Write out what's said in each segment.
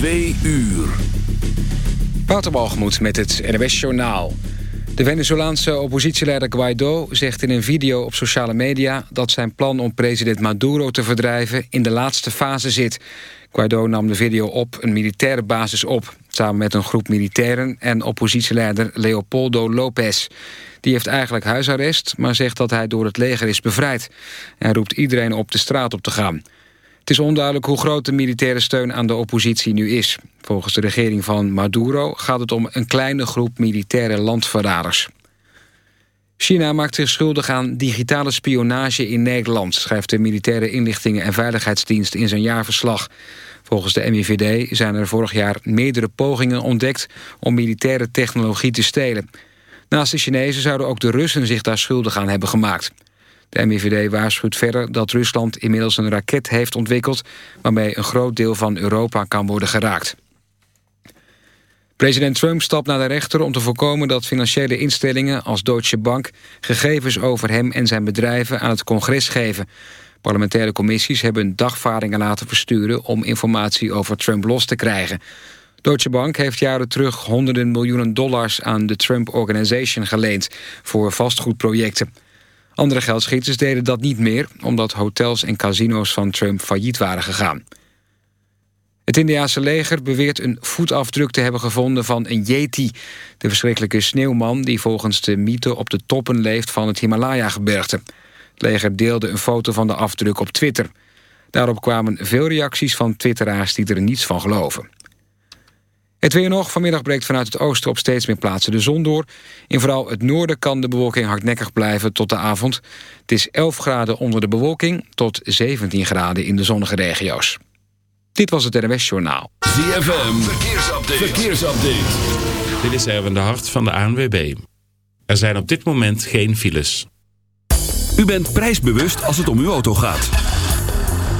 Twee uur. Waterbalgemoed met het NWS Journaal. De Venezolaanse oppositieleider Guaido zegt in een video op sociale media... dat zijn plan om president Maduro te verdrijven in de laatste fase zit. Guaido nam de video op een militaire basis op... samen met een groep militairen en oppositieleider Leopoldo Lopez. Die heeft eigenlijk huisarrest, maar zegt dat hij door het leger is bevrijd. En roept iedereen op de straat op te gaan. Het is onduidelijk hoe groot de militaire steun aan de oppositie nu is. Volgens de regering van Maduro gaat het om een kleine groep militaire landverraders. China maakt zich schuldig aan digitale spionage in Nederland... schrijft de Militaire Inlichtingen en Veiligheidsdienst in zijn jaarverslag. Volgens de MIVD zijn er vorig jaar meerdere pogingen ontdekt... om militaire technologie te stelen. Naast de Chinezen zouden ook de Russen zich daar schuldig aan hebben gemaakt. De MIVD waarschuwt verder dat Rusland inmiddels een raket heeft ontwikkeld... waarmee een groot deel van Europa kan worden geraakt. President Trump stapt naar de rechter om te voorkomen dat financiële instellingen als Deutsche Bank gegevens over hem en zijn bedrijven aan het congres geven. Parlementaire commissies hebben dagvaardingen laten versturen om informatie over Trump los te krijgen. Deutsche Bank heeft jaren terug honderden miljoenen dollars aan de Trump Organization geleend voor vastgoedprojecten. Andere geldschieters deden dat niet meer... omdat hotels en casino's van Trump failliet waren gegaan. Het Indiase leger beweert een voetafdruk te hebben gevonden van een yeti... de verschrikkelijke sneeuwman die volgens de mythe op de toppen leeft van het Himalaya-gebergte. Het leger deelde een foto van de afdruk op Twitter. Daarop kwamen veel reacties van twitteraars die er niets van geloven. Het weer nog. Vanmiddag breekt vanuit het oosten op steeds meer plaatsen de zon door. In vooral het noorden kan de bewolking hardnekkig blijven tot de avond. Het is 11 graden onder de bewolking tot 17 graden in de zonnige regio's. Dit was het NWS Journaal. ZFM, verkeersupdate. verkeersupdate. Dit is Erwin de Hart van de ANWB. Er zijn op dit moment geen files. U bent prijsbewust als het om uw auto gaat.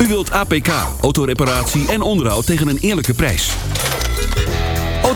U wilt APK, autoreparatie en onderhoud tegen een eerlijke prijs.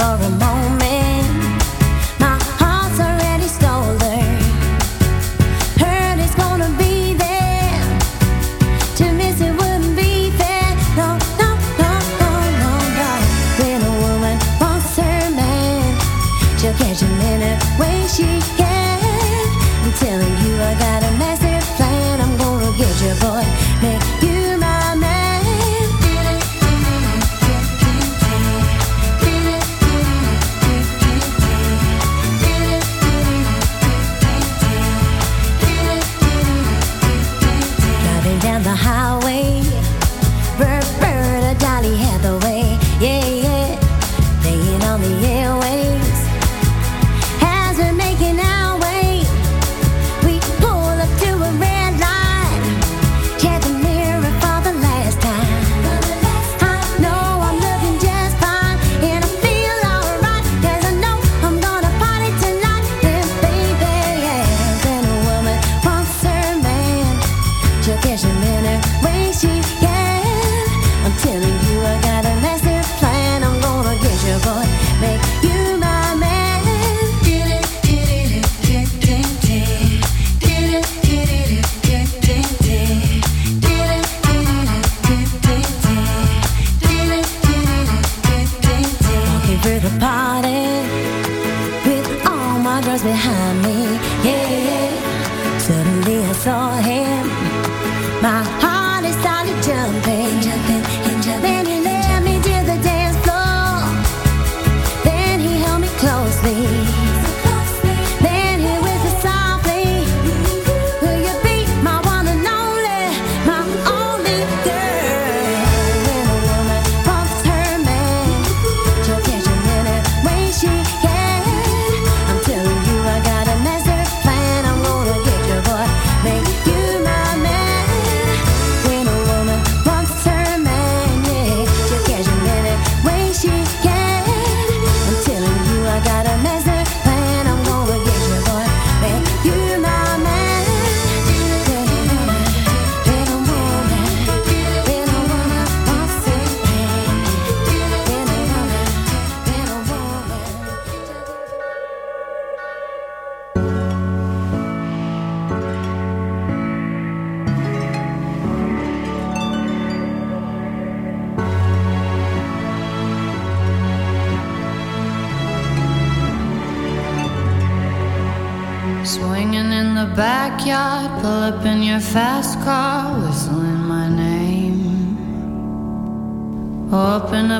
are alive.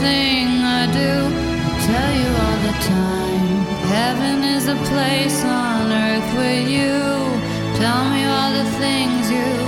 I do. I tell you all the time. Heaven is a place on earth with you. Tell me all the things you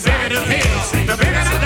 the bigger the the bigger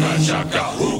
shaka, shaka, who?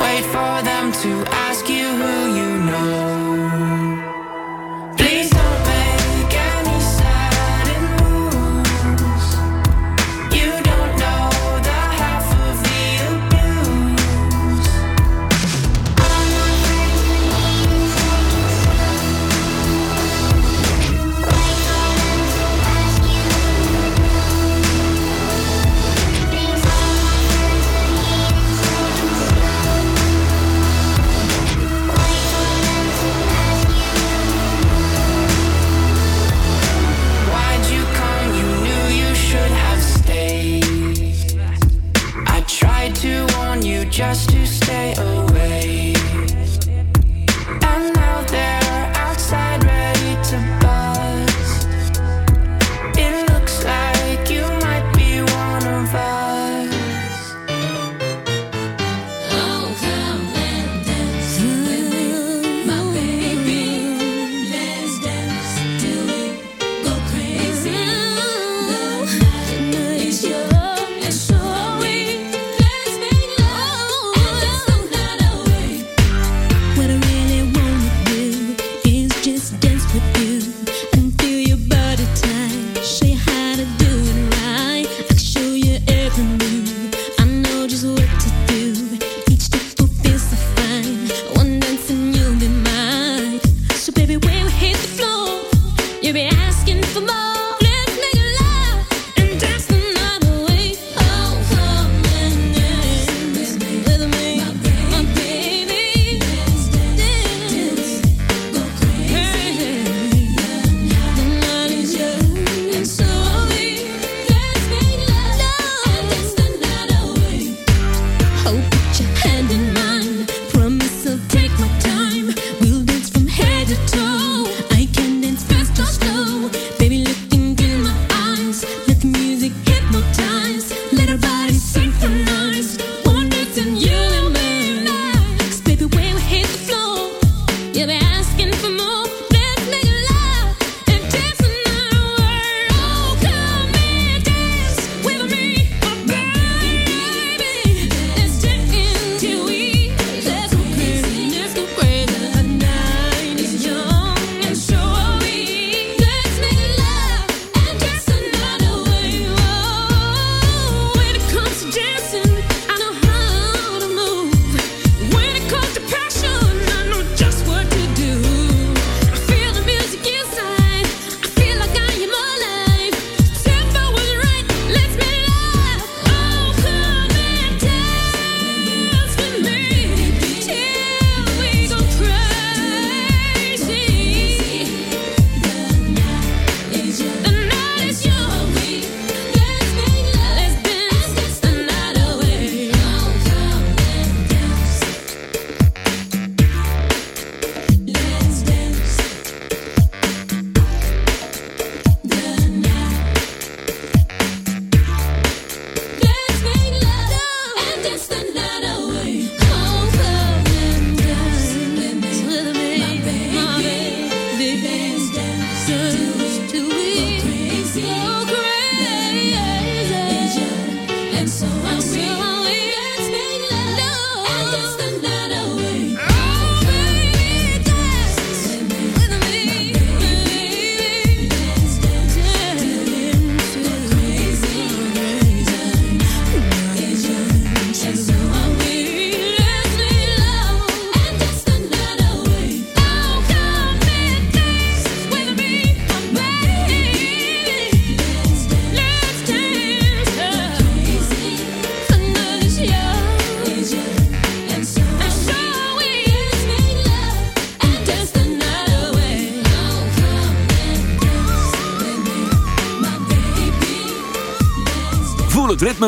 Wait for them to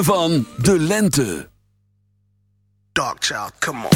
van de lente. Dark child, come on.